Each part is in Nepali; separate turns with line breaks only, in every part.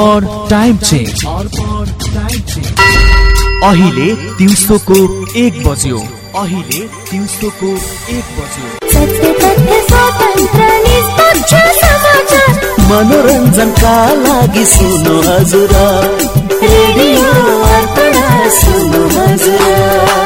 टाइम अहिले दिउँसोको एक बज्यो। अहिले दिउँसोको एक बज्यो।
मनोरञ्जनका लागि सुन्नु हजुर।
रेडियो अर्पण
सुन्नु हजुर।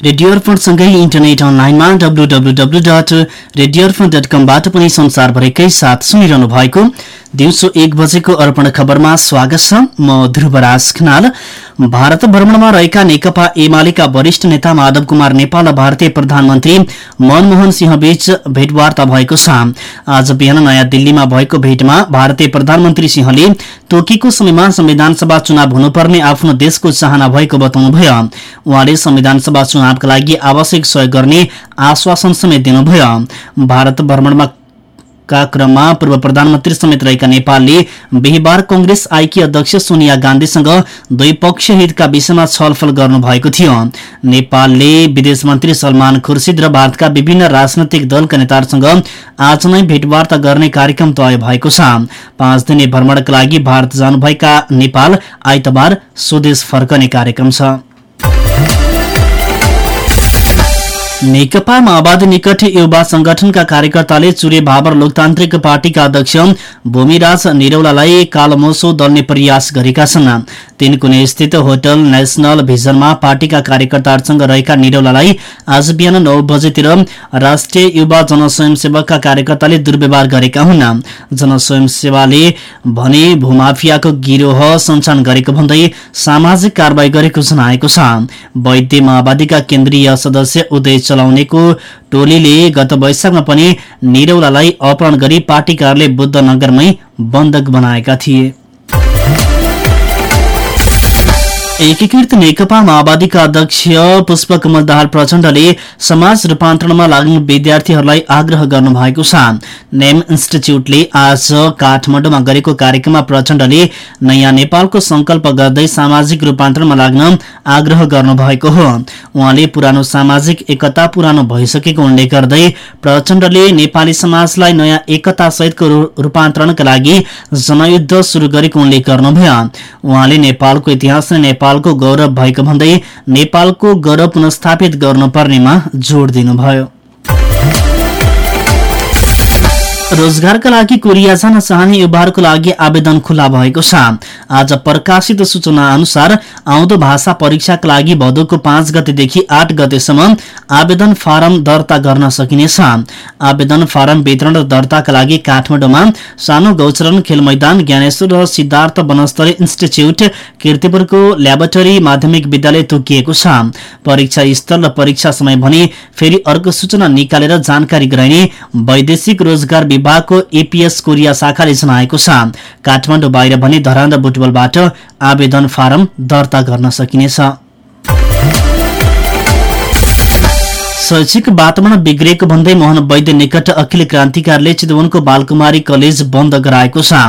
रेडियो अर्पणसँगै इन्टरनेट अनलाइनमा W W W dot radio Arpan dot कमबाट पनि संसारभरिकै साथ सुनिरहनु भएको दिउँसो एक बजेको अर्पण खबरमा स्वागत छ। म ध्रुवराज खनाल। भारत भ्रमणमा रहेका नेकपा एमालेका वरिष्ठ नेता माधव कुमार नेपाल र भारतीय प्रधानमन्त्री मनमोहन सिंह बीच भेटवार्ता भएको छ। आज बिहान नयाँ दिल्लीमा भएको भेटमा भारतीय प्रधानमन्त्री सिंहले तोकेको समयमा संविधान सभा चुनाव हुनुपर्ने आफ्नो देशको चाहना भएको बताउनुभयो। उहाँले संविधान सभा चुनावका लागि आवश्यक सहयोग गर्ने आश्वासन समेत दिनुभयो। भारत भ्रमणमा का क्रममा पूर्व प्रधानमन्त्री समेत रहेका नेपालले बिहिबार कंग्रेस आइकी अध्यक्ष सोनिया गान्धीसँग द्विपक्षीय हितका विषयमा छलफल गर्नुभएको थियो। नेपालले विदेश मन्त्री सलमान खुर्सिद र भारतका विभिन्न राजनैतिक दलका नेताहरूसँग आज नै भेटवार्ता गर्ने कार्यक्रम तय भएको छ। पाँच दिने भ्रमणका लागि भारत जानुभएका नेपाल आइतबार स्वदेश फर्कने कार्यक्रम छ। नेकपा माओवादी निकट युवा संगठनका कार्यकर्ताले चुरे भावर लोकतान्त्रिक पार्टीका अध्यक्ष भूमिराज निरौलालाई कालोमोसो दल्ने प्रयास गरेका छन्। तीनकुने स्थित होटल नेशनल भिजनमा पार्टीका कार्यकर्ताहरूसँग रहेका निरौलालाई आज बिहान नौ बजेतिर राष्ट्रिय युवा जनस्वयंसेवकका कार्यकर्ताले दुर्व्यवहार गरेका हुन्। जनस्वयंसेवाले भने भूमाफियाको गिरोह सञ्चालन गरेको भन्दै सामाजिक कारवाही गरेको जनाएको छ। वैद्य माओवादीका केन्द्रीय सदस्य उदय चलाउनेको टोलीले गत वैशाखमा पनि निरौलालाई अपहरण गरी पार्टी कार्यालय बुद्धनगरमै बन्धक बनाएका थिए। एकीकृत नेकपा माओवादीका अध्यक्ष पुष्पकमल दाहाल प्रचण्डले समाज रूपान्तरणमा लाग्ने विद्यार्थीहरूलाई आग्रह गर्नु भएको छ। नेम इन्स्टिच्युटले आज काठमाडौँमा गरेको कार्यक्रममा प्रचण्डले नयाँ नेपालको संकल्प गर्दै सामाजिक रूपान्तरणमा लाग्न आग्रह गर्नुभएको हो। उहाँले पुरानो सामाजिक एकता पुरानो भइसकेको उल्लेख गर्दै प्रचण्डले नेपाली समाजलाई नयाँ एकता सहितको रूपान्तरणका लागि जनयुद्ध शुरू गरेको उल्लेख गर्नुभयो। उहाँले नेपालको इतिहास नेपालको गौरव भएको भन्दै नेपालको गौरव पुनस्थापित गर्नुपर्नेमा जोड़ दिनुभयो। रोजगारका लागि कोरिया जान चाहने युवाहरूको लागि आवेदन खुला भएको छ। आज प्रकाशित सूचना अनुसार आउँदो भाषा परीक्षाका लागि भदौको पाँच गतेदेखि आठ गतेसम्म आवेदन फारम दर्ता गर्न सकिनेछ। आवेदन फारम वितरण र दर्ताका लागि काठमाडौँमा सानो गौचरण खेल मैदान ज्ञानेश्वर र सिद्धार्थ वनस्थली इन्स्टिच्युट किर्तिपुरको ल्याबोरेटरी माध्यमिक विद्यालय तोकिएको छ। परीक्षा स्थल र परीक्षा समय भने फेरि अर्को सूचना निकालेर जानकारी गराइने वैदेशिक रोजगार विभागको एपीएस कोरिया शाखाले जनाएको छ। काठमाडौँ बाहिर भने धरान र बुटबलबाट आवेदन फारम दर्ता गर्न सकिनेछ। शैक्षिक वातावरण बिग्रिएको भन्दै मोहन वैद्य निकट अखिल क्रान्तिकारीले चितवनको बालकुमारी कलेज बन्द गराएको छ।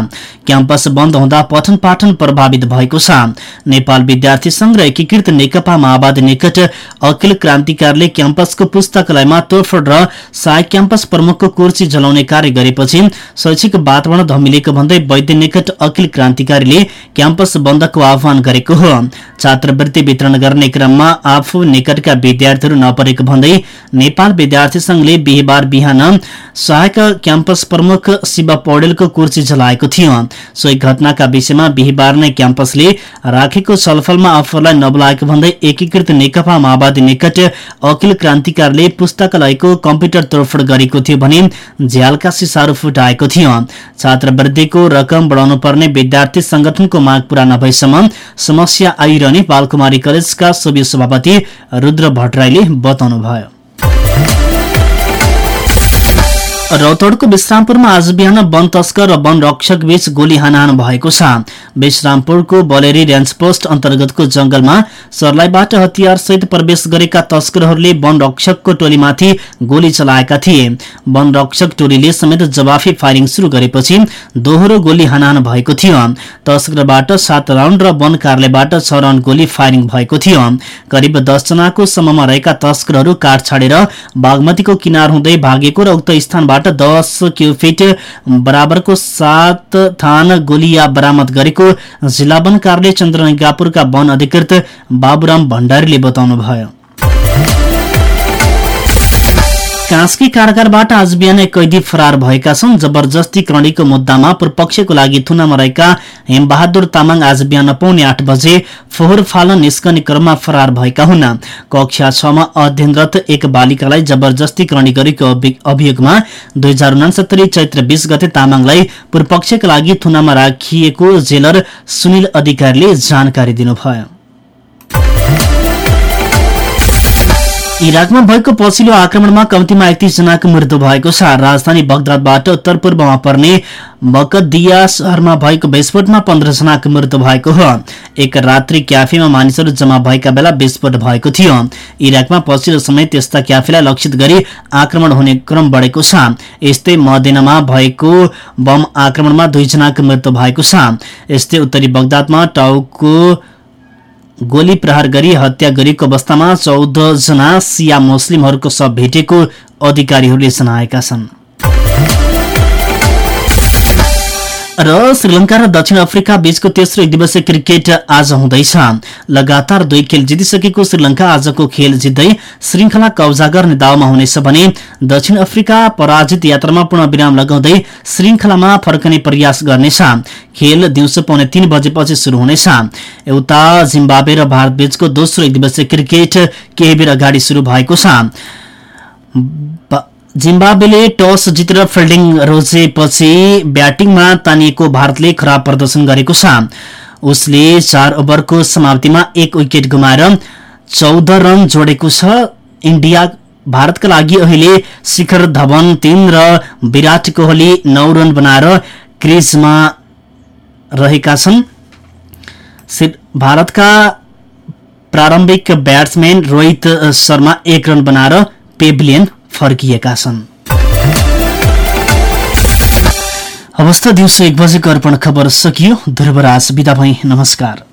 क्याम्पस बन्द हुँदा पठन पाठन प्रभावित भएको छ। नेपाल विद्यार्थी संघ र एकीकृत नेकपा माओवादी निकट अखिल क्रान्तिकारीले क्याम्पसको पुस्तकालयमा तोडफोड र सहायक क्याम्पस प्रमुखको कुर्सी जलाउने कार्य गरेपछि शैक्षिक वातावरण धमिलेको भन्दै वैद्य निकट अखिल क्रान्तिकारीले क्याम्पस बन्दको आह्वान गरेको हो। छात्रवृत्ति वितरण गर्ने क्रममा आफू निकटका विद्यार्थीहरू नपरेको भन्दै नेपाल विद्यार्थी संघले बिहिबार बिहान सहायक क्याम्पस प्रमुख शिव पौडेलको कुर्सी जलाएको थियो। सोही घटनाका विषयमा बिहिबार नै क्याम्पसले राखेको छलफलमा आफूलाई नबोलाएको भन्दै एकीकृत नेकपा माओवादी निकट अखिल क्रान्तिकारीले पुस्तकालयको कम्प्युटर तोडफोड गरेको थियो भने झ्यालका सिसाहरू फुटाएको थियो। छात्रवृत्तिको रकम बढाउनु पर्ने विद्यार्थी संगठनको माग पूरा नभएसम्म समस्या आइरहने बालकुमारी कलेजका सभ्य सभापति रुद्र भट्टराईले बताउनुभयो। Thank you. रौतडको विश्रामपुरमा आज बिहान वन तस्कर र वन रक्षक बीच गोली हानाहान भएको छ। विश्रामपुरको बलेरी रेन्ज पोस्ट अन्तर्गतको जंगलमा सर्लाईबाट हतियार सहित प्रवेश गरेका तस्करहरूले वन रक्षकको टोलीमाथि गोली चलाएका थिए। वन रक्षक टोलीले समेत जवाफी फायरिङ शुरू गरेपछि दोहोरो गोली हानाहान भएको थियो। तस्करबाट सात राउण्ड र वन कार्यालयबाट छ राउण्ड गोली फायरिङ भएको थियो। करिब दसजनाको समूहमा रहेका तस्करहरू काठ छाडेर बागमतीको किनार हुँदै भागेको र उक्त स्थानबाट दस क्युफिट बराबरको सात थान गोलिया बरामद गरेको जिल्ला वन कार्यालय चन्द्रनगापुरका वन अधिकृत बाबुराम भण्डारीले बताउनुभयो। कास्की कारागारबाट आज बिहान कैदी फरार भएका छन्। जबरजस्ती करणीको मुद्दामा पूर्वपक्षको लागि थुनामा रहेका हेमबहादुर तामाङ आज बिहान पौने आठ बजे फोहोर फाल्न निस्कने क्रममा फरार भएका हुन्। कक्षा छमा अध्ययनरत एक बालिकालाई जबरजस्ती करणी गरेको अभियोगमा दुई हजार उनासत्तरी चैत्र बीस गते तामाङलाई पूर्वपक्षका लागि थुनामा राखिएको जेलर सुनिल अधिकारीले जानकारी दिनुभयो। इराकमा भएको पछिल्लो आक्रमणमा कम्तीमा एकतिस जनाको मृत्यु भएको छ। राजधानी बगदादबाट उत्तर पूर्वमा पर्ने बकदिया शहरमा भएको विस्फोटमा पन्ध्र जनाको मृत्यु भएको हो। एक रात्रि क्याफेमा मानिसहरू जम्मा भएका बेला विस्फोट भएको थियो। इराकमा पछिल्लो समय त्यस्ता क्याफेलाई लक्षित गरी आक्रमण हुने क्रम बढेको छ। यस्तै मदेनामा भएको बम आक्रमणमा दुईजनाको मृत्यु भएको छ। यस्तै उत्तरी बगदादमा टाउको गोली प्रहार गरी हत्या गरिएको अवस्थामा चौध जना सिया मुस्लिमहरूको शव भेटेको अधिकारीहरूले जनाएका छन्। र श्रीलंका र दक्षिण अफ्रिका बीचको तेस्रो एक दिवसीय क्रिकेट आज हुँदैछ। लगातार दुई खेल जितिसकेको श्रीलंका आजको खेल जित्दै श्रृङ्खला कब्जा गर्ने दाउमा हुनेछ भने दक्षिण अफ्रिका पराजित यात्रामा पूर्ण विराम लगाउँदै श्रृङ्खलामा फर्कने प्रयास गर्नेछ। खेल दिउँसो पाउने तीन बजेपछि शुरू हुनेछ। एउटा जिम्बावे र भारत बीचको दोस्रो एक क्रिकेट केही बेर अगाडि शुरू भएको छ। जिम्बाब्वेले टस जितेर फिल्डिङ रोजेपछि ब्याटिङमा तानिएको भारतले खराब प्रदर्शन गरेको छ। उसले चार ओभरको समाप्तिमा एक विकेट गुमाएर चौध रन जोडेको छ। इन्डिया भारतका लागि अहिले शिखर धवन तीन र विराट कोहली नौ रन बनाएर क्रिजमा रहेका छन्। भारतका प्रारम्भिक ब्याट्सम्यान रोहित शर्मा एक रन बनाएर पेभिलियन फर्किएका छन्। अवस्था दिउँसो एक बजेको अर्पण खबर सकियो। ध्रुवराज बिदा भई। नमस्कार।